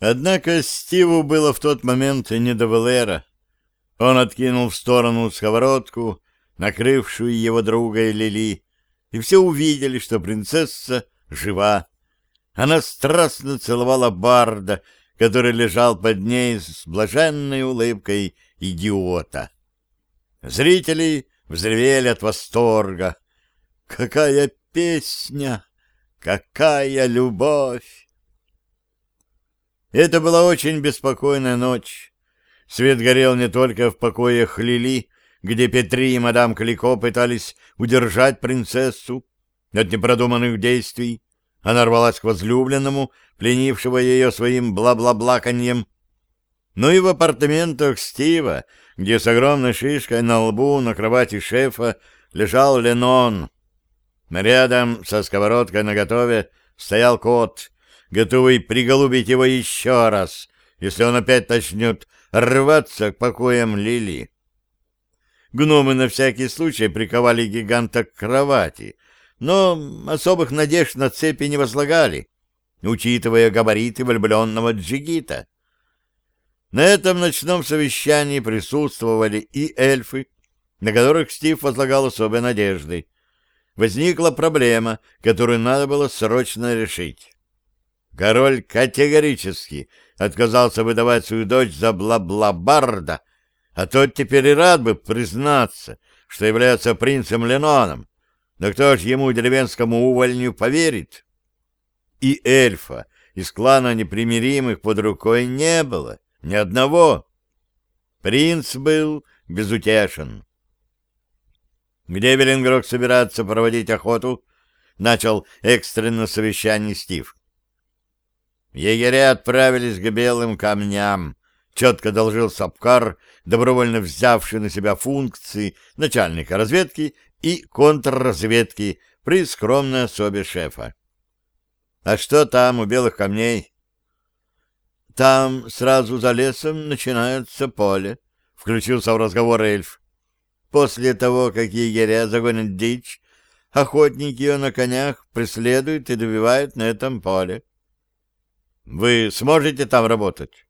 Однако Стиву было в тот момент не до Валера. Он откинул в сторону сковородку, накрывшую его друга Лили, и все увидели, что принцесса жива. Она страстно целовала Барда, который лежал под ней с блаженной улыбкой идиота. Зрители взревели от восторга. «Какая песня! Какая любовь!» Это была очень беспокойная ночь. Свет горел не только в покоях Лили, где Петри и мадам Клико пытались удержать принцессу от непродуманных действий. Она рвалась к возлюбленному, пленившего ее своим бла-бла-блаканьем. Но и в апартаментах Стива, где с огромной шишкой на лбу на кровати шефа лежал Ленон. Рядом со сковородкой наготове стоял кот — готовый приголубить его еще раз, если он опять начнет рваться к покоям Лили. Гномы на всякий случай приковали гиганта к кровати, но особых надежд на цепи не возлагали, учитывая габариты влюбленного джигита. На этом ночном совещании присутствовали и эльфы, на которых Стив возлагал особые надежды. Возникла проблема, которую надо было срочно решить. Король категорически отказался выдавать свою дочь за бла-бла-барда, а тот теперь и рад бы признаться, что является принцем Леноном. Но кто ж ему, деревенскому увольню, поверит? И эльфа из клана непримиримых под рукой не было, ни одного. Принц был безутешен. Где Велингрок собирается проводить охоту? Начал экстренно совещание Стив. Егеря отправились к белым камням, четко должил Сапкар, добровольно взявший на себя функции начальника разведки и контрразведки при скромной особе шефа. «А что там у белых камней?» «Там сразу за лесом начинается поле», — включился в разговор эльф. «После того, как егеря загонят дичь, охотники ее на конях преследуют и добивают на этом поле. Вы сможете там работать?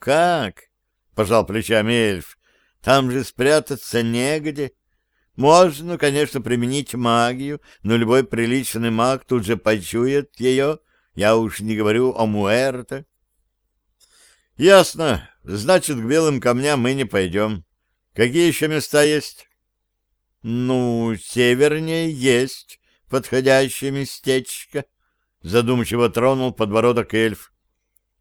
Как? Пожал плечами эльф. Там же спрятаться негде. Можно, конечно, применить магию, но любой приличный маг тут же почует ее. Я уж не говорю о Муэрте. Ясно. Значит, к белым камням мы не пойдем. Какие еще места есть? Ну, севернее есть подходящее местечко. Задумчиво тронул подбородок эльф.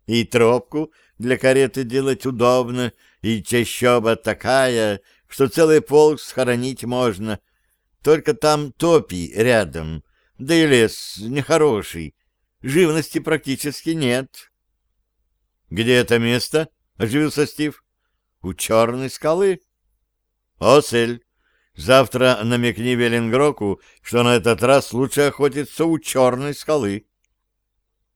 И тропку для кареты делать удобно, и чащоба такая, что целый полк схоронить можно. Только там топи рядом, да и лес нехороший. Живности практически нет. — Где это место? — оживился Стив. — У черной скалы. — Осель, завтра намекни Велингроку, что на этот раз лучше охотиться у черной скалы.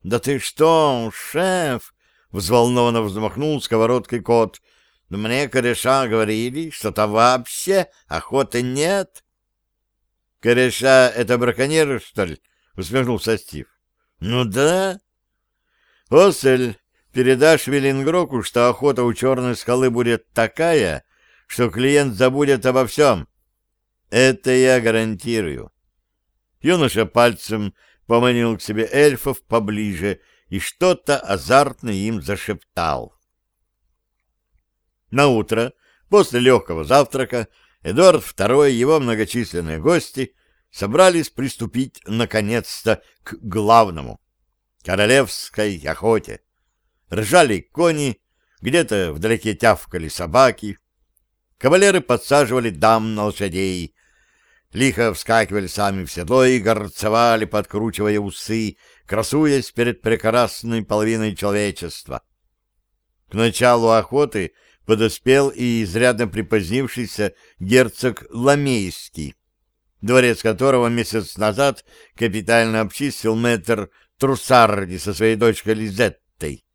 «Да ты что, шеф!» — взволнованно взмахнул сковородкой кот. «Да мне кореша говорили, что там вообще охоты нет». «Кореша — это браконьеры, что ли?» — усмехнулся Стив. «Ну да». «Осель, передашь Велингроку, что охота у черной скалы будет такая, что клиент забудет обо всем. Это я гарантирую». Юноша пальцем поманил к себе эльфов поближе и что-то азартно им зашептал. На утро, после легкого завтрака, Эдуард II и его многочисленные гости собрались приступить наконец-то к главному — королевской охоте. Ржали кони, где-то вдалеке тявкали собаки. Кавалеры подсаживали дам на лошадей, лихо вскакивали сами в седло и горцевали, подкручивая усы, красуясь перед прекрасной половиной человечества. К началу охоты подоспел и изрядно припозднившийся герцог Ламейский, дворец которого месяц назад капитально обчистил мэтр Трусарди со своей дочкой Лизеттой.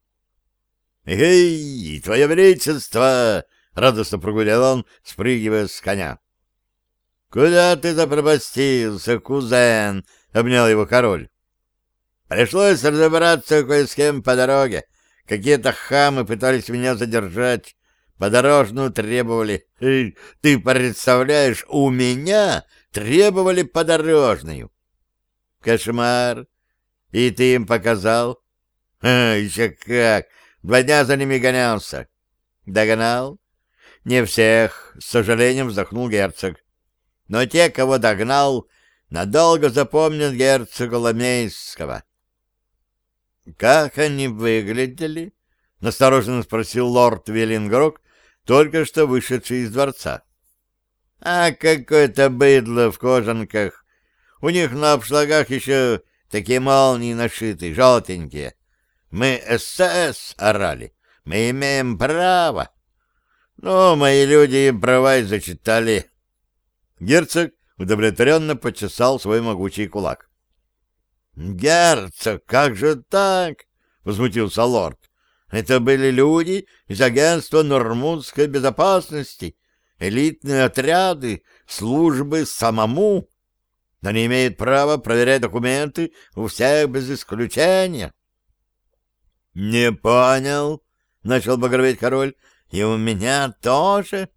«Эй, твое величество!» — радостно прогулял он, спрыгивая с коня. «Куда ты запропастился, кузен?» — обнял его король. «Пришлось разобраться кое с кем по дороге. Какие-то хамы пытались меня задержать, подорожную требовали. Ты представляешь, у меня требовали подорожную. Кошмар. И ты им показал? А, еще как. Два дня за ними гонялся. Догнал? Не всех, с сожалением вздохнул герцог. Но те, кого догнал, надолго запомнят герцога Ламейского. Как они выглядели? — настороженно спросил лорд Веллингрок, только что вышедший из дворца. — А какое-то быдло в кожанках. У них на обшлагах еще такие молнии нашиты, желтенькие. Мы СС орали. Мы имеем право. Ну, мои люди им права и зачитали. Герцог удовлетворенно почесал свой могучий кулак. «Герцог, как же так?» — возмутился лорд. «Это были люди из агентства Нормундской безопасности, элитные отряды, службы самому. Они имеют право проверять документы у всех без исключения». «Не понял», — начал багроветь король. «И у меня тоже?»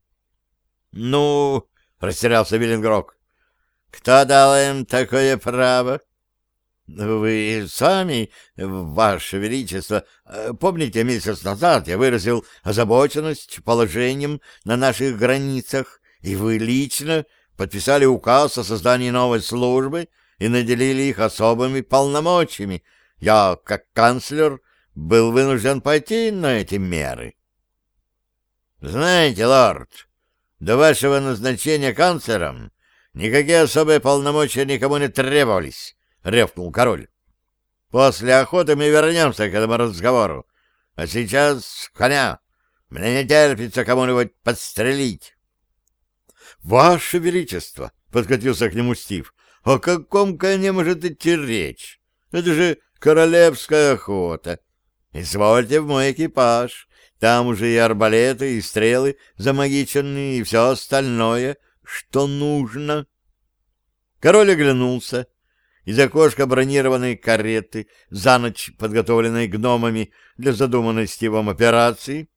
«Ну...» — растерялся Виленгрок. «Кто дал им такое право?» Вы сами, Ваше Величество, помните, месяц назад я выразил озабоченность положением на наших границах, и вы лично подписали указ о создании новой службы и наделили их особыми полномочиями. Я, как канцлер, был вынужден пойти на эти меры. Знаете, лорд, до вашего назначения канцлером никакие особые полномочия никому не требовались, — ревкнул король. После охоты мы вернемся к этому разговору. А сейчас коня. Мне не терпится кому-нибудь подстрелить. — Ваше Величество! — подкатился к нему Стив. — О каком коне может идти речь? Это же королевская охота. Извольте в мой экипаж. Там уже и арбалеты, и стрелы замагиченные, и все остальное, что нужно. Король оглянулся из окошка бронированной кареты, за ночь подготовленной гномами для задуманной Стивом операции,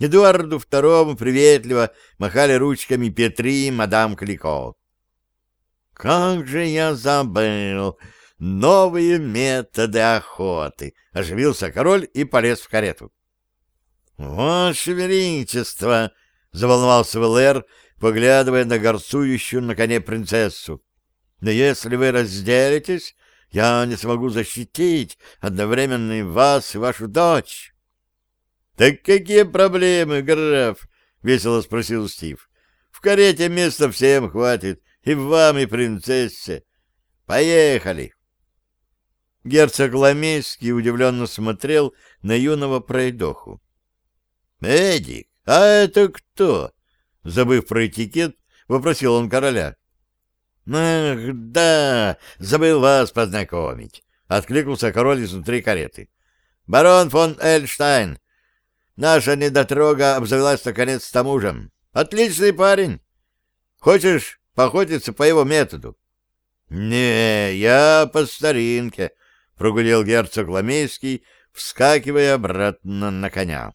Эдуарду II приветливо махали ручками Петри и мадам Клико. «Как же я забыл! Новые методы охоты!» — оживился король и полез в карету. «Ваше Величество!» — заволновался Валер, поглядывая на горцующую на коне принцессу. Но если вы разделитесь, я не смогу защитить одновременно и вас, и вашу дочь. — Так какие проблемы, граф? — весело спросил Стив. — В карете места всем хватит, и вам, и принцессе. Поехали! Герцог Ламейский удивленно смотрел на юного пройдоху. — Эдик, а это кто? — забыв про этикет, вопросил он короля. «Ах, да, забыл вас познакомить», — откликнулся король изнутри кареты. «Барон фон Эльштайн. Наша недотрога обзавелась наконец с мужем. Отличный парень. Хочешь поохотиться по его методу?» «Не, я по старинке», — прогудел герцог Ламейский, вскакивая обратно на коня.